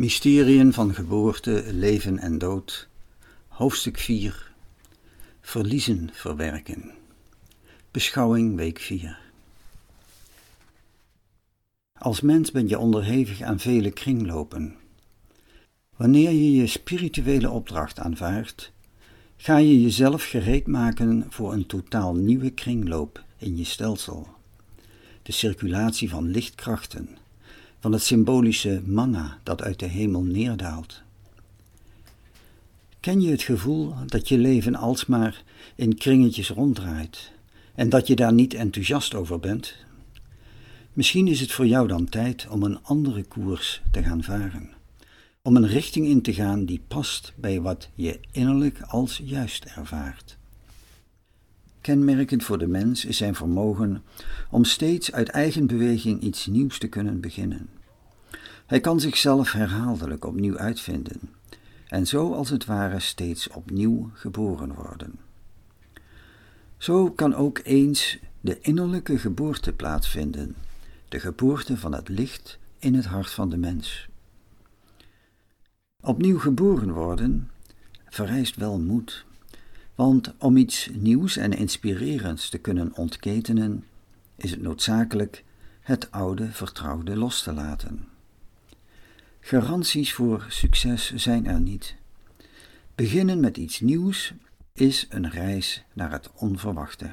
Mysteriën van geboorte, leven en dood. Hoofdstuk 4. Verliezen verwerken. Beschouwing week 4. Als mens ben je onderhevig aan vele kringlopen. Wanneer je je spirituele opdracht aanvaardt, ga je jezelf gereed maken voor een totaal nieuwe kringloop in je stelsel. De circulatie van lichtkrachten van het symbolische manna dat uit de hemel neerdaalt. Ken je het gevoel dat je leven alsmaar in kringetjes ronddraait en dat je daar niet enthousiast over bent? Misschien is het voor jou dan tijd om een andere koers te gaan varen, om een richting in te gaan die past bij wat je innerlijk als juist ervaart. Kenmerkend voor de mens is zijn vermogen om steeds uit eigen beweging iets nieuws te kunnen beginnen. Hij kan zichzelf herhaaldelijk opnieuw uitvinden en zo als het ware steeds opnieuw geboren worden. Zo kan ook eens de innerlijke geboorte plaatsvinden, de geboorte van het licht in het hart van de mens. Opnieuw geboren worden vereist wel moed want om iets nieuws en inspirerends te kunnen ontketenen, is het noodzakelijk het oude vertrouwde los te laten. Garanties voor succes zijn er niet. Beginnen met iets nieuws is een reis naar het onverwachte.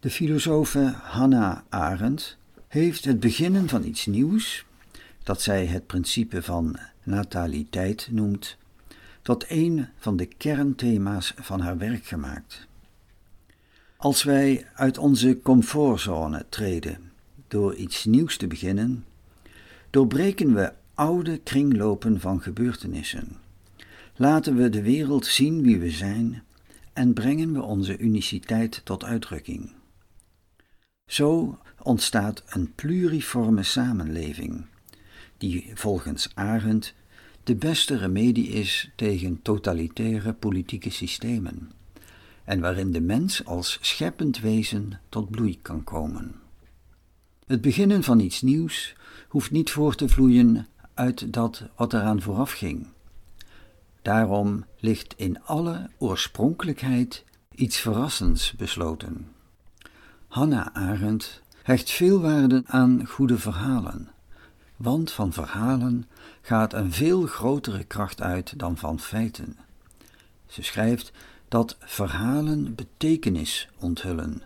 De filosofe Hannah Arendt heeft het beginnen van iets nieuws, dat zij het principe van nataliteit noemt, tot een van de kernthema's van haar werk gemaakt. Als wij uit onze comfortzone treden door iets nieuws te beginnen, doorbreken we oude kringlopen van gebeurtenissen. Laten we de wereld zien wie we zijn en brengen we onze uniciteit tot uitdrukking. Zo ontstaat een pluriforme samenleving, die volgens Arendt de beste remedie is tegen totalitaire politieke systemen en waarin de mens als scheppend wezen tot bloei kan komen. Het beginnen van iets nieuws hoeft niet voor te vloeien uit dat wat eraan vooraf ging. Daarom ligt in alle oorspronkelijkheid iets verrassends besloten. Hannah Arendt hecht veel waarde aan goede verhalen, want van verhalen gaat een veel grotere kracht uit dan van feiten. Ze schrijft dat verhalen betekenis onthullen,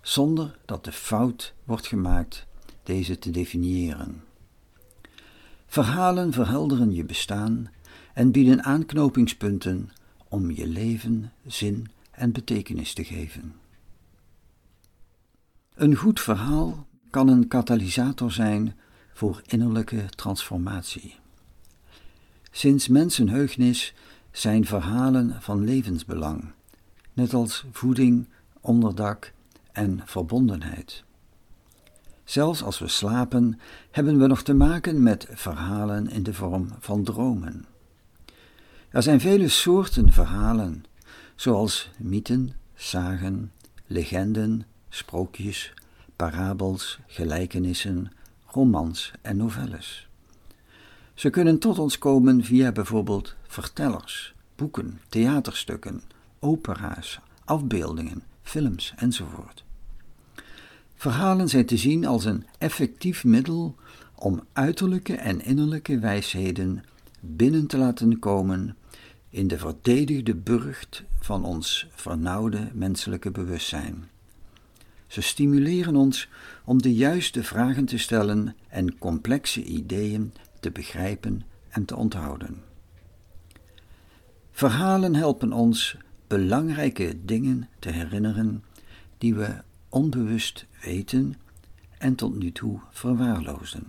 zonder dat de fout wordt gemaakt deze te definiëren. Verhalen verhelderen je bestaan en bieden aanknopingspunten om je leven zin en betekenis te geven. Een goed verhaal kan een katalysator zijn voor innerlijke transformatie. Sinds mensenheugnis zijn verhalen van levensbelang, net als voeding, onderdak en verbondenheid. Zelfs als we slapen, hebben we nog te maken met verhalen in de vorm van dromen. Er zijn vele soorten verhalen, zoals mythen, zagen, legenden, sprookjes, parabels, gelijkenissen, romans en novelles. Ze kunnen tot ons komen via bijvoorbeeld vertellers, boeken, theaterstukken, opera's, afbeeldingen, films enzovoort. Verhalen zijn te zien als een effectief middel om uiterlijke en innerlijke wijsheden binnen te laten komen in de verdedigde burcht van ons vernauwde menselijke bewustzijn. Ze stimuleren ons om de juiste vragen te stellen en complexe ideeën te begrijpen en te onthouden. Verhalen helpen ons belangrijke dingen te herinneren die we onbewust weten en tot nu toe verwaarloosden.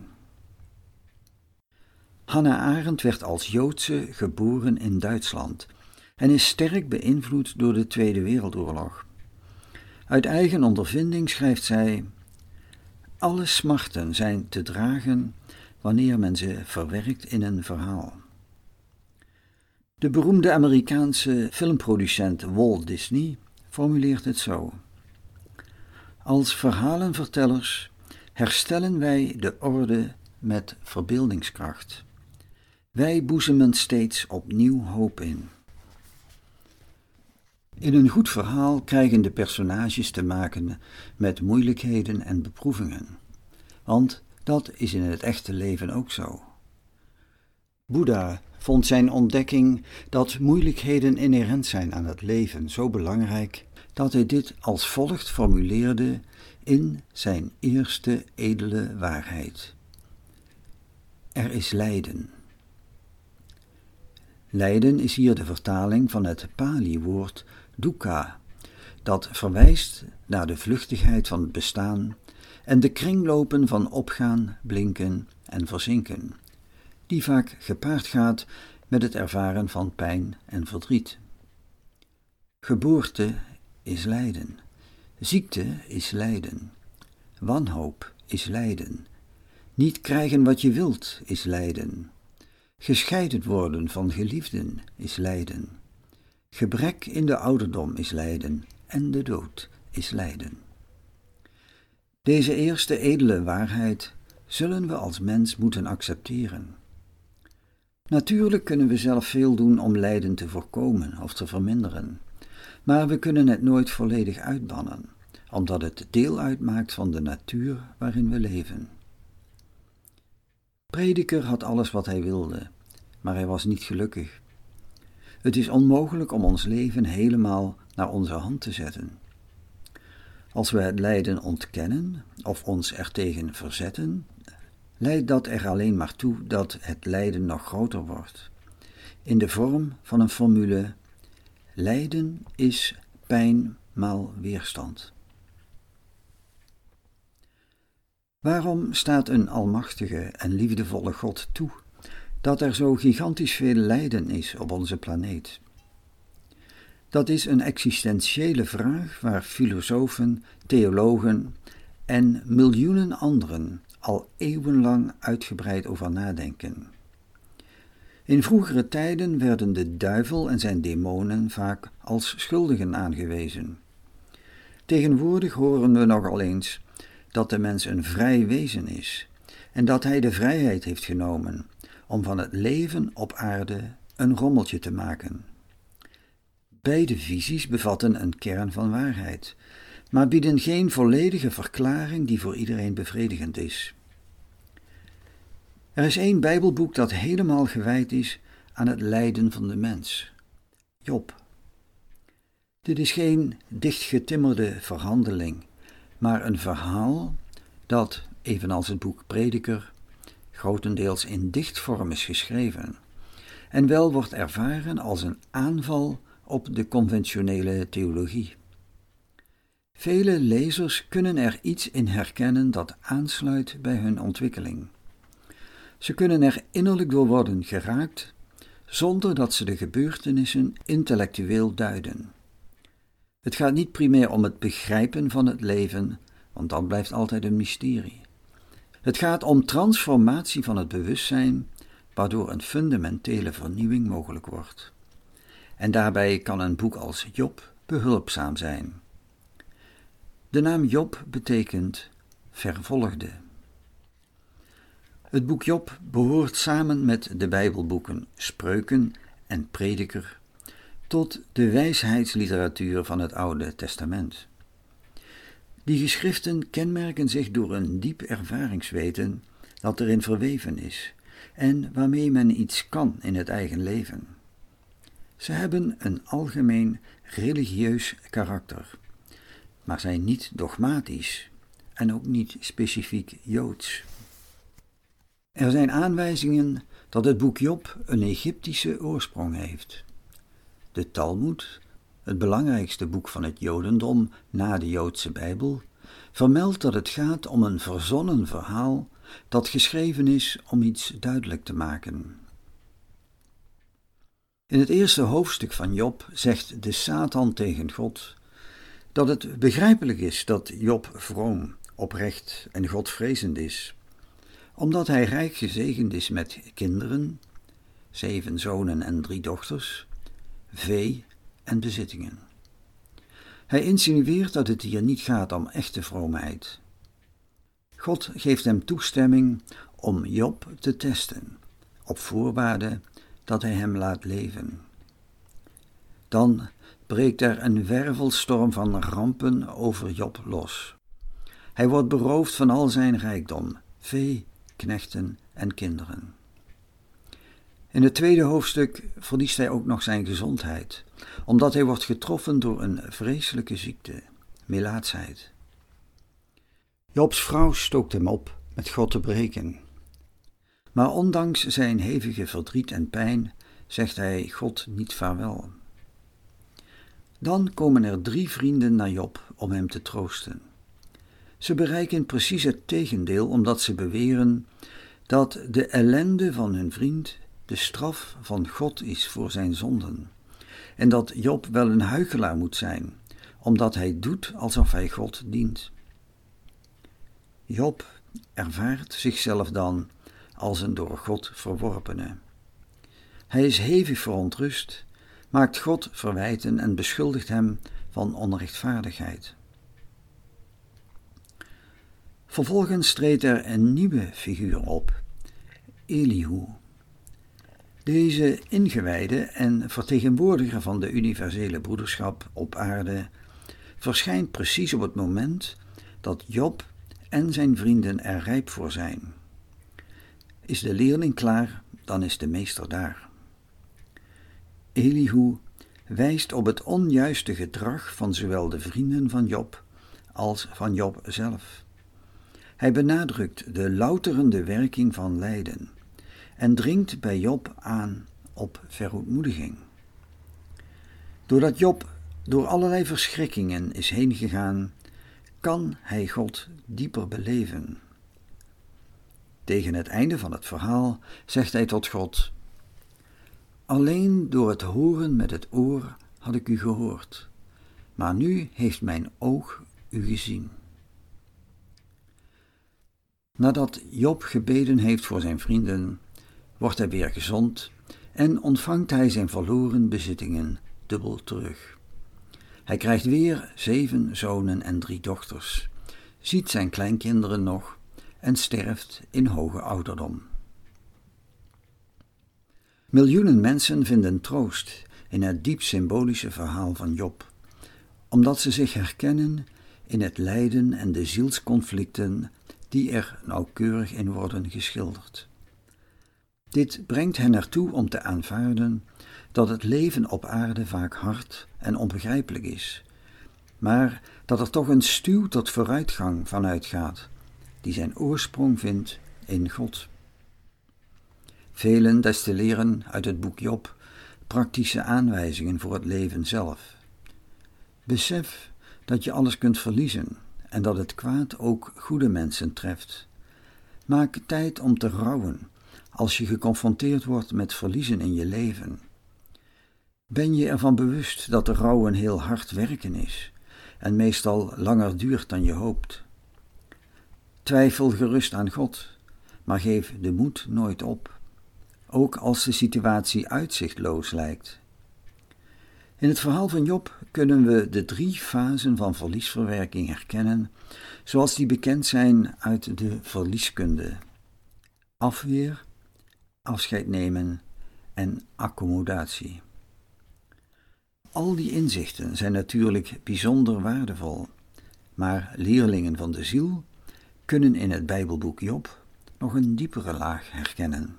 Hannah Arendt werd als Joodse geboren in Duitsland en is sterk beïnvloed door de Tweede Wereldoorlog. Uit eigen ondervinding schrijft zij: Alle smarten zijn te dragen wanneer men ze verwerkt in een verhaal. De beroemde Amerikaanse filmproducent Walt Disney formuleert het zo: Als verhalenvertellers herstellen wij de orde met verbeeldingskracht. Wij boezemen steeds opnieuw hoop in. In een goed verhaal krijgen de personages te maken met moeilijkheden en beproevingen, want dat is in het echte leven ook zo. Boeddha vond zijn ontdekking dat moeilijkheden inherent zijn aan het leven zo belangrijk dat hij dit als volgt formuleerde in zijn eerste edele waarheid. Er is lijden. Lijden is hier de vertaling van het Pali-woord dukkha, dat verwijst naar de vluchtigheid van het bestaan en de kringlopen van opgaan, blinken en verzinken, die vaak gepaard gaat met het ervaren van pijn en verdriet. Geboorte is lijden, ziekte is lijden, wanhoop is lijden, niet krijgen wat je wilt is lijden, gescheiden worden van geliefden is lijden, gebrek in de ouderdom is lijden en de dood is lijden. Deze eerste edele waarheid zullen we als mens moeten accepteren. Natuurlijk kunnen we zelf veel doen om lijden te voorkomen of te verminderen, maar we kunnen het nooit volledig uitbannen, omdat het deel uitmaakt van de natuur waarin we leven. Prediker had alles wat hij wilde, maar hij was niet gelukkig. Het is onmogelijk om ons leven helemaal naar onze hand te zetten. Als we het lijden ontkennen of ons ertegen verzetten, leidt dat er alleen maar toe dat het lijden nog groter wordt. In de vorm van een formule: lijden is pijn maal weerstand. Waarom staat een almachtige en liefdevolle God toe dat er zo gigantisch veel lijden is op onze planeet? Dat is een existentiële vraag waar filosofen, theologen en miljoenen anderen al eeuwenlang uitgebreid over nadenken. In vroegere tijden werden de duivel en zijn demonen vaak als schuldigen aangewezen. Tegenwoordig horen we nogal eens dat de mens een vrij wezen is en dat hij de vrijheid heeft genomen om van het leven op aarde een rommeltje te maken. Beide visies bevatten een kern van waarheid, maar bieden geen volledige verklaring die voor iedereen bevredigend is. Er is één Bijbelboek dat helemaal gewijd is aan het lijden van de mens: Job. Dit is geen dichtgetimmerde verhandeling, maar een verhaal dat, evenals het boek Prediker, grotendeels in dichtvorm is geschreven en wel wordt ervaren als een aanval op de conventionele theologie. Vele lezers kunnen er iets in herkennen dat aansluit bij hun ontwikkeling. Ze kunnen er innerlijk door worden geraakt, zonder dat ze de gebeurtenissen intellectueel duiden. Het gaat niet primair om het begrijpen van het leven, want dat blijft altijd een mysterie. Het gaat om transformatie van het bewustzijn, waardoor een fundamentele vernieuwing mogelijk wordt. En daarbij kan een boek als Job behulpzaam zijn. De naam Job betekent vervolgde. Het boek Job behoort samen met de Bijbelboeken Spreuken en Prediker tot de wijsheidsliteratuur van het Oude Testament. Die geschriften kenmerken zich door een diep ervaringsweten dat erin verweven is en waarmee men iets kan in het eigen leven. Ze hebben een algemeen religieus karakter, maar zijn niet dogmatisch en ook niet specifiek joods. Er zijn aanwijzingen dat het boek Job een Egyptische oorsprong heeft. De Talmud, het belangrijkste boek van het Jodendom na de Joodse Bijbel, vermeldt dat het gaat om een verzonnen verhaal dat geschreven is om iets duidelijk te maken. In het eerste hoofdstuk van Job zegt de Satan tegen God dat het begrijpelijk is dat Job vroom, oprecht en godvrezend is omdat hij rijk gezegend is met kinderen, zeven zonen en drie dochters, vee en bezittingen. Hij insinueert dat het hier niet gaat om echte vroomheid. God geeft hem toestemming om Job te testen, op voorwaarde dat hij hem laat leven. Dan breekt er een wervelstorm van rampen over Job los. Hij wordt beroofd van al zijn rijkdom, vee, knechten en kinderen. In het tweede hoofdstuk verliest hij ook nog zijn gezondheid, omdat hij wordt getroffen door een vreselijke ziekte, melaatsheid. Jobs vrouw stookt hem op met God te breken. Maar ondanks zijn hevige verdriet en pijn zegt hij God niet vaarwel. Dan komen er drie vrienden naar Job om hem te troosten. Ze bereiken precies het tegendeel omdat ze beweren dat de ellende van hun vriend de straf van God is voor zijn zonden en dat Job wel een huichelaar moet zijn, omdat hij doet alsof hij God dient. Job ervaart zichzelf dan als een door God verworpene. Hij is hevig verontrust, maakt God verwijten en beschuldigt hem van onrechtvaardigheid. Vervolgens treedt er een nieuwe figuur op, Elihu. Deze ingewijde en vertegenwoordiger van de universele broederschap op aarde verschijnt precies op het moment dat Job en zijn vrienden er rijp voor zijn. Is de leerling klaar, dan is de meester daar. Elihu wijst op het onjuiste gedrag van zowel de vrienden van Job als van Job zelf. Hij benadrukt de louterende werking van lijden en dringt bij Job aan op verootmoediging. Doordat Job door allerlei verschrikkingen is heen gegaan, kan hij God dieper beleven. Tegen het einde van het verhaal zegt hij tot God: Alleen door het horen met het oor had ik u gehoord, maar nu heeft mijn oog u gezien. Nadat Job gebeden heeft voor zijn vrienden, wordt hij weer gezond en ontvangt hij zijn verloren bezittingen dubbel terug. Hij krijgt weer zeven zonen en drie dochters, ziet zijn kleinkinderen nog en sterft in hoge ouderdom. Miljoenen mensen vinden troost in het diep symbolische verhaal van Job, omdat ze zich herkennen in het lijden en de zielsconflicten die er nauwkeurig in worden geschilderd. Dit brengt hen ertoe om te aanvaarden dat het leven op aarde vaak hard en onbegrijpelijk is, maar dat er toch een stuw tot vooruitgang vanuit gaat, die zijn oorsprong vindt in God. Velen destilleren uit het boek Job praktische aanwijzingen voor het leven zelf. Besef dat je alles kunt verliezen en dat het kwaad ook goede mensen treft. Maak tijd om te rouwen als je geconfronteerd wordt met verliezen in je leven. Ben je ervan bewust dat de rouw een heel hard werken is en meestal langer duurt dan je hoopt? Twijfel gerust aan God, maar geef de moed nooit op, ook als de situatie uitzichtloos lijkt. In het verhaal van Job kunnen we de drie fasen van verliesverwerking herkennen, zoals die bekend zijn uit de verlieskunde: afweer, afscheid nemen en accommodatie. Al die inzichten zijn natuurlijk bijzonder waardevol, maar leerlingen van de ziel kunnen in het Bijbelboek Job nog een diepere laag herkennen.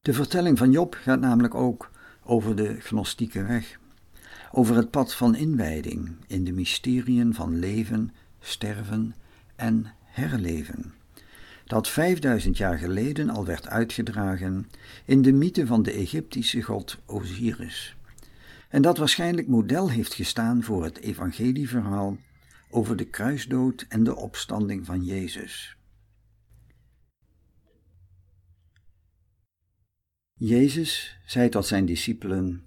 De vertelling van Job gaat namelijk ook over de gnostieke weg, over het pad van inwijding in de mysteriën van leven, sterven en herleven dat 5000 jaar geleden al werd uitgedragen in de mythe van de Egyptische god Osiris. En dat waarschijnlijk model heeft gestaan voor het evangelieverhaal over de kruisdood en de opstanding van Jezus. Jezus zei tot zijn discipelen: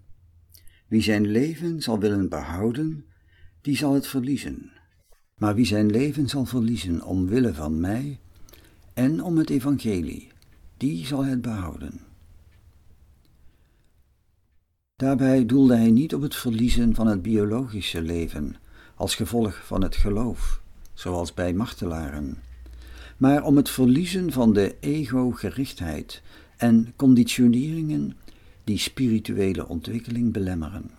Wie zijn leven zal willen behouden, die zal het verliezen. Maar wie zijn leven zal verliezen omwille van mij en om het evangelie, die zal het behouden. Daarbij doelde hij niet op het verliezen van het biologische leven als gevolg van het geloof, zoals bij martelaren, maar om het verliezen van de ego-gerichtheid en conditioneringen die spirituele ontwikkeling belemmeren.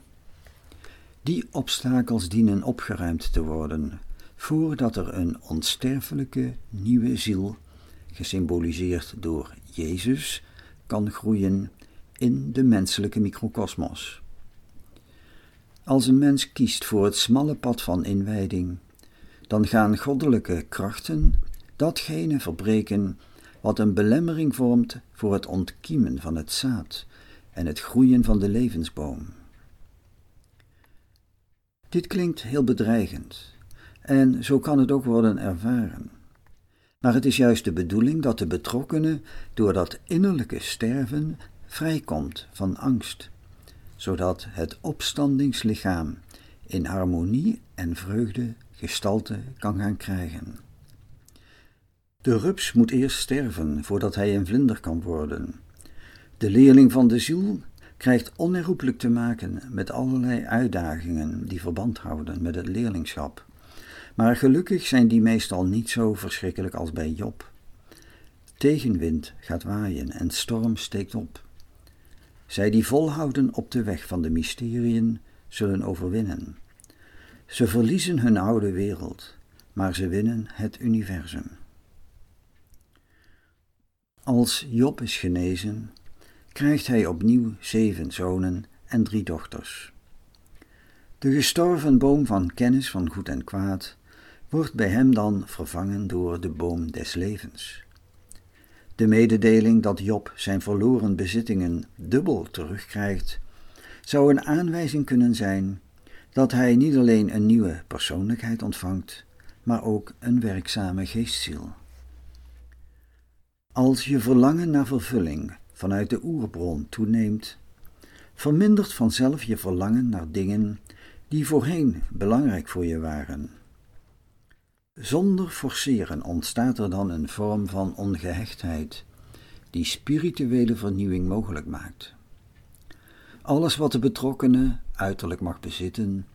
Die obstakels dienen opgeruimd te worden voordat er een onsterfelijke nieuwe ziel, gesymboliseerd door Jezus, kan groeien in de menselijke microcosmos. Als een mens kiest voor het smalle pad van inwijding, dan gaan goddelijke krachten datgene verbreken wat een belemmering vormt voor het ontkiemen van het zaad en het groeien van de levensboom. Dit klinkt heel bedreigend en zo kan het ook worden ervaren. Maar het is juist de bedoeling dat de betrokkenen door dat innerlijke sterven vrijkomt van angst, zodat het opstandingslichaam in harmonie en vreugde gestalte kan gaan krijgen. De rups moet eerst sterven voordat hij een vlinder kan worden. De leerling van de ziel krijgt onherroepelijk te maken met allerlei uitdagingen die verband houden met het leerlingschap. Maar gelukkig zijn die meestal niet zo verschrikkelijk als bij Job. Tegenwind gaat waaien en storm steekt op. Zij die volhouden op de weg van de mysteriën zullen overwinnen. Ze verliezen hun oude wereld, maar ze winnen het universum. Als Job is genezen, krijgt hij opnieuw zeven zonen en drie dochters. De gestorven boom van kennis van goed en kwaad wordt bij hem dan vervangen door de boom des levens. De mededeling dat Job zijn verloren bezittingen dubbel terugkrijgt, zou een aanwijzing kunnen zijn dat hij niet alleen een nieuwe persoonlijkheid ontvangt, maar ook een werkzame geestziel. Als je verlangen naar vervulling vanuit de oerbron toeneemt, vermindert vanzelf je verlangen naar dingen die voorheen belangrijk voor je waren. Zonder forceren ontstaat er dan een vorm van ongehechtheid die spirituele vernieuwing mogelijk maakt. Alles wat de betrokkenen uiterlijk mag bezitten,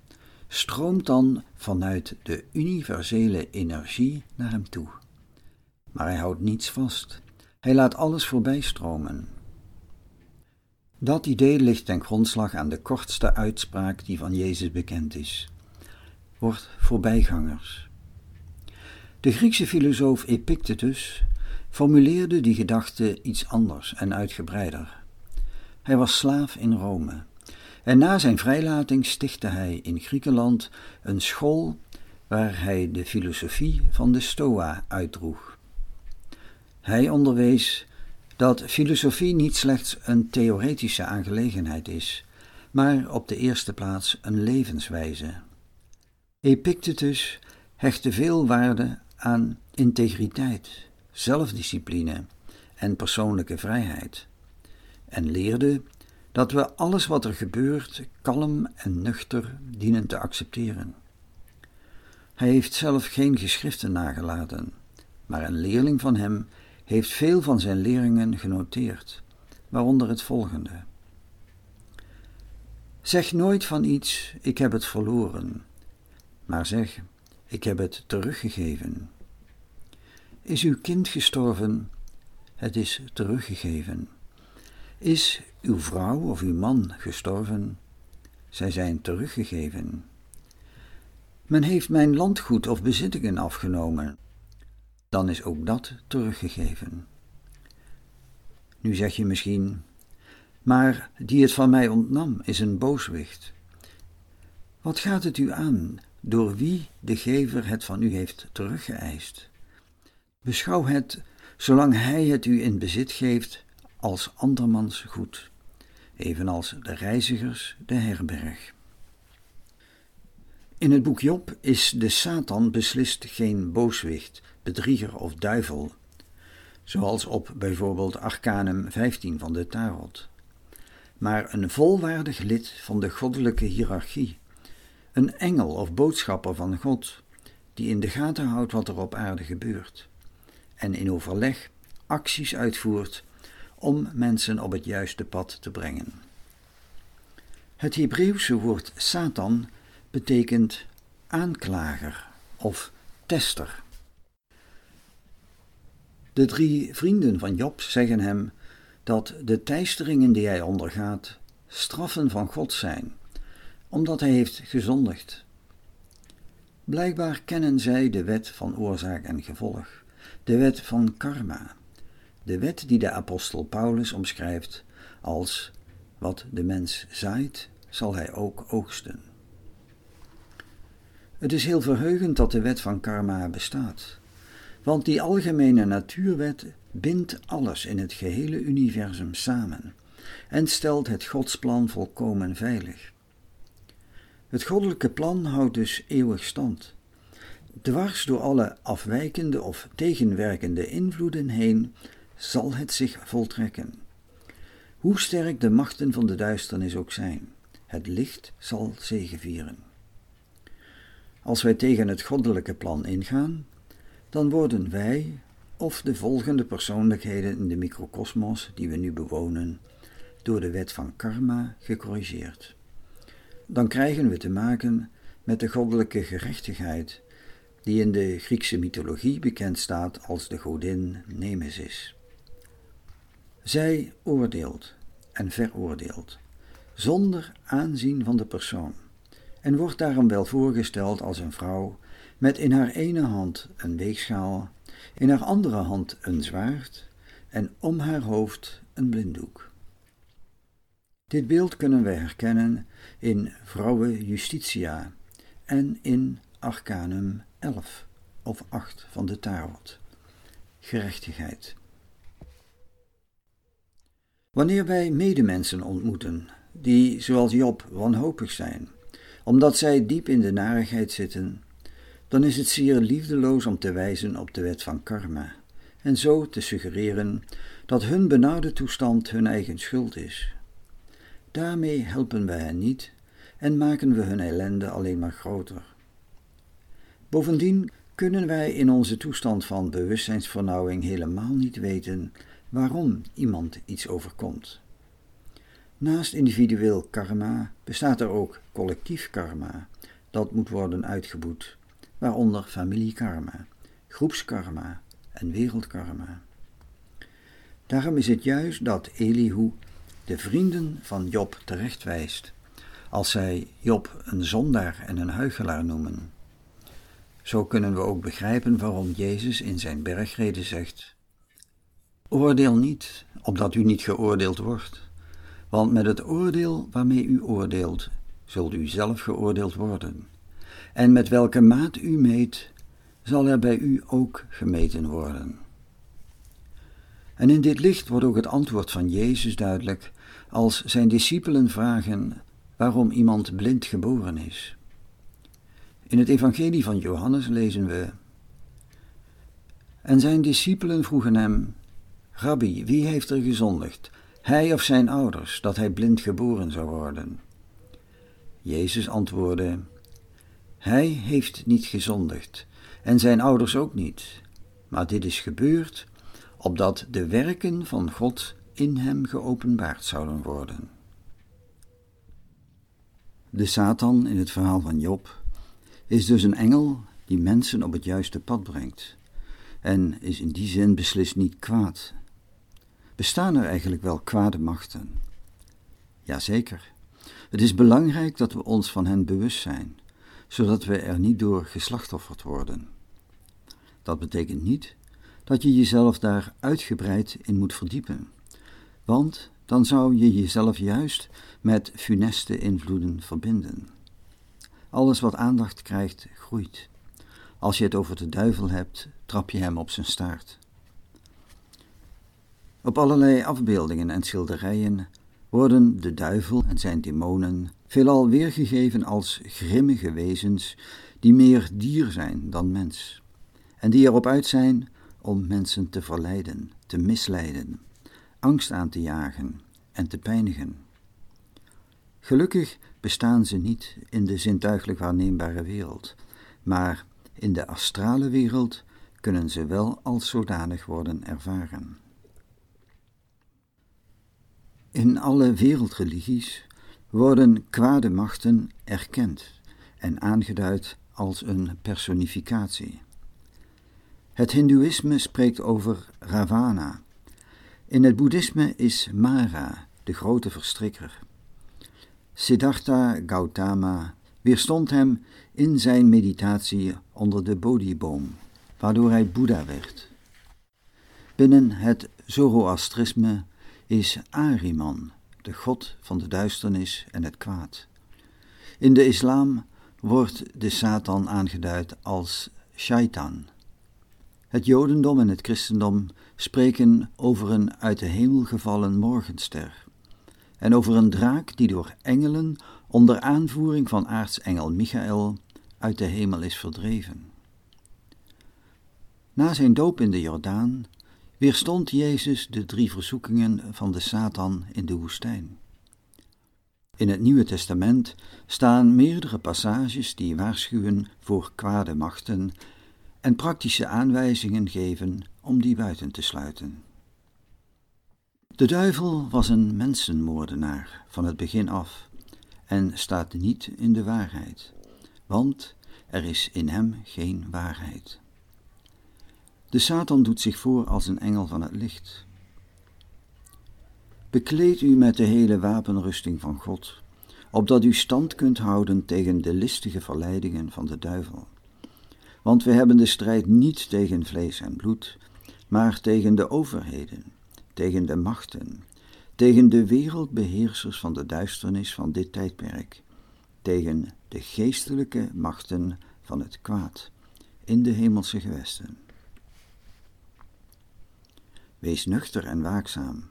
stroomt dan vanuit de universele energie naar hem toe. Maar hij houdt niets vast. Hij laat alles voorbij stromen. Dat idee ligt ten grondslag aan de kortste uitspraak die van Jezus bekend is. Word voorbijgangers. De Griekse filosoof Epictetus formuleerde die gedachte iets anders en uitgebreider. Hij was slaaf in Rome en na zijn vrijlating stichtte hij in Griekenland een school waar hij de filosofie van de Stoa uitdroeg. Hij onderwees dat filosofie niet slechts een theoretische aangelegenheid is, maar op de eerste plaats een levenswijze. Epictetus hechtte veel waarde aan integriteit, zelfdiscipline en persoonlijke vrijheid, en leerde dat we alles wat er gebeurt kalm en nuchter dienen te accepteren. Hij heeft zelf geen geschriften nagelaten, maar een leerling van hem heeft veel van zijn leringen genoteerd, waaronder het volgende. Zeg nooit van iets, ik heb het verloren, maar zeg, ik heb het teruggegeven. Is uw kind gestorven? Het is teruggegeven. Is uw vrouw of uw man gestorven? Zij zijn teruggegeven. Men heeft mijn landgoed of bezittingen afgenomen. Dan is ook dat teruggegeven. Nu zeg je misschien, maar die het van mij ontnam is een booswicht. Wat gaat het u aan door wie de gever het van u heeft teruggeëist? Beschouw het, zolang hij het u in bezit geeft, als andermans goed, evenals de reizigers de herberg. In het boek Job is de Satan beslist geen booswicht, bedrieger of duivel, zoals op bijvoorbeeld Arcanum 15 van de Tarot, maar een volwaardig lid van de goddelijke hiërarchie, een engel of boodschapper van God, die in de gaten houdt wat er op aarde gebeurt en in overleg acties uitvoert om mensen op het juiste pad te brengen. Het Hebreeuwse woord Satan betekent aanklager of tester. De drie vrienden van Job zeggen hem dat de teisteringen die hij ondergaat straffen van God zijn, omdat hij heeft gezondigd. Blijkbaar kennen zij de wet van oorzaak en gevolg, de wet van karma, de wet die de apostel Paulus omschrijft als wat de mens zaait, zal hij ook oogsten. Het is heel verheugend dat de wet van karma bestaat, want die algemene natuurwet bindt alles in het gehele universum samen en stelt het godsplan volkomen veilig. Het goddelijke plan houdt dus eeuwig stand. Dwars door alle afwijkende of tegenwerkende invloeden heen zal het zich voltrekken. Hoe sterk de machten van de duisternis ook zijn, het licht zal zegevieren. Als wij tegen het goddelijke plan ingaan, dan worden wij of de volgende persoonlijkheden in de microcosmos die we nu bewonen, door de wet van karma gecorrigeerd. Dan krijgen we te maken met de goddelijke gerechtigheid, die in de Griekse mythologie bekend staat als de godin Nemesis. Zij oordeelt en veroordeelt, zonder aanzien van de persoon, en wordt daarom wel voorgesteld als een vrouw met in haar ene hand een weegschaal, in haar andere hand een zwaard en om haar hoofd een blinddoek. Dit beeld kunnen wij herkennen in Vrouwe Justitia en in Arcanum 11 of 8 van de Tarot. Gerechtigheid. Wanneer wij medemensen ontmoeten, die zoals Job wanhopig zijn, omdat zij diep in de narigheid zitten, dan is het zeer liefdeloos om te wijzen op de wet van karma en zo te suggereren dat hun benauwde toestand hun eigen schuld is. Daarmee helpen wij hen niet en maken we hun ellende alleen maar groter. Bovendien kunnen wij in onze toestand van bewustzijnsvernauwing helemaal niet weten waarom iemand iets overkomt. Naast individueel karma bestaat er ook collectief karma, dat moet worden uitgeboet, waaronder familiekarma, groepskarma en wereldkarma. Daarom is het juist dat Elihu de vrienden van Job terechtwijst, als zij Job een zondaar en een huichelaar noemen. Zo kunnen we ook begrijpen waarom Jezus in zijn bergrede zegt: Oordeel niet, opdat u niet geoordeeld wordt, want met het oordeel waarmee u oordeelt, zult u zelf geoordeeld worden. En met welke maat u meet, zal er bij u ook gemeten worden. En in dit licht wordt ook het antwoord van Jezus duidelijk als zijn discipelen vragen waarom iemand blind geboren is. In het evangelie van Johannes lezen we: En zijn discipelen vroegen hem: Rabbi, wie heeft er gezondigd, hij of zijn ouders, dat hij blind geboren zou worden? Jezus antwoordde: Hij heeft niet gezondigd, en zijn ouders ook niet, maar dit is gebeurd opdat de werken van God in hem geopenbaard zouden worden. De Satan in het verhaal van Job is dus een engel die mensen op het juiste pad brengt en is in die zin beslist niet kwaad. Bestaan er eigenlijk wel kwade machten? Jazeker. Het is belangrijk dat we ons van hen bewust zijn, zodat we er niet door geslachtofferd worden. Dat betekent niet dat je jezelf daar uitgebreid in moet verdiepen, want dan zou je jezelf juist met funeste invloeden verbinden. Alles wat aandacht krijgt, groeit. Als je het over de duivel hebt, trap je hem op zijn staart. Op allerlei afbeeldingen en schilderijen worden de duivel en zijn demonen veelal weergegeven als grimmige wezens die meer dier zijn dan mens, en die erop uit zijn om mensen te verleiden, te misleiden, angst aan te jagen en te pijnigen. Gelukkig bestaan ze niet in de zintuigelijk waarneembare wereld, maar in de astrale wereld kunnen ze wel als zodanig worden ervaren. In alle wereldreligies worden kwade machten erkend en aangeduid als een personificatie. Het Hindoeïsme spreekt over Ravana. In het Boeddhisme is Mara de grote verstrikker. Siddhartha Gautama weerstond hem in zijn meditatie onder de Bodhiboom, waardoor hij Boeddha werd. Binnen het Zoroastrisme is Ariman de god van de duisternis en het kwaad. In de islam wordt de Satan aangeduid als shaitan. Het Jodendom en het Christendom spreken over een uit de hemel gevallen morgenster en over een draak die door engelen onder aanvoering van aartsengel Michael uit de hemel is verdreven. Na zijn doop in de Jordaan weerstond Jezus de drie verzoekingen van de Satan in de woestijn. In het Nieuwe Testament staan meerdere passages die waarschuwen voor kwade machten en praktische aanwijzingen geven om die buiten te sluiten. De duivel was een mensenmoordenaar van het begin af en staat niet in de waarheid, want er is in hem geen waarheid. De Satan doet zich voor als een engel van het licht. Bekleed u met de hele wapenrusting van God, opdat u stand kunt houden tegen de listige verleidingen van de duivel. Want we hebben de strijd niet tegen vlees en bloed, maar tegen de overheden, tegen de machten, tegen de wereldbeheersers van de duisternis van dit tijdperk, tegen de geestelijke machten van het kwaad in de hemelse gewesten. Wees nuchter en waakzaam,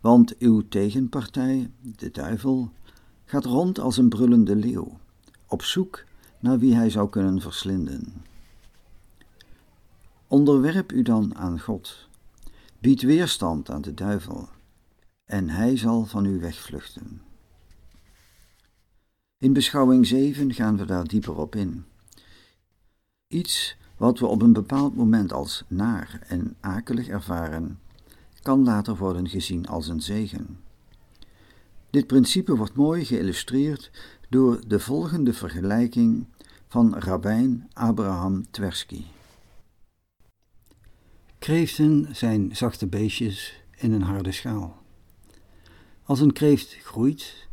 want uw tegenpartij, de duivel, gaat rond als een brullende leeuw, op zoek naar wie hij zou kunnen verslinden. Onderwerp u dan aan God, bied weerstand aan de duivel, en hij zal van u wegvluchten. In beschouwing 7 gaan we daar dieper op in. Iets wat we op een bepaald moment als naar en akelig ervaren, kan later worden gezien als een zegen. Dit principe wordt mooi geïllustreerd door de volgende vergelijking van rabbijn Abraham Tversky. Kreeften zijn zachte beestjes in een harde schaal. Als een kreeft groeit,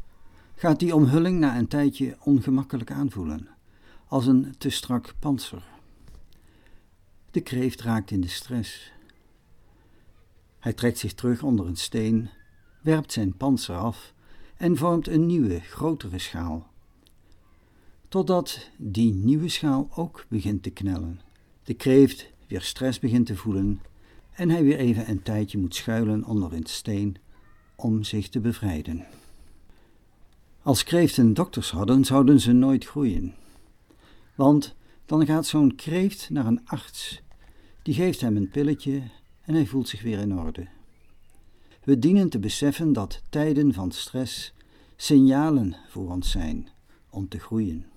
gaat die omhulling na een tijdje ongemakkelijk aanvoelen, als een te strak panzer. De kreeft raakt in de stress hij trekt zich terug onder een steen, werpt zijn panzer af en vormt een nieuwe, grotere schaal. Totdat die nieuwe schaal ook begint te knellen. De kreeft weer stress begint te voelen en hij weer even een tijdje moet schuilen onder een steen om zich te bevrijden. Als kreeften dokters hadden, zouden ze nooit groeien. Want dan gaat zo'n kreeft naar een arts, die geeft hem een pilletje en hij voelt zich weer in orde. We dienen te beseffen dat tijden van stress signalen voor ons zijn om te groeien.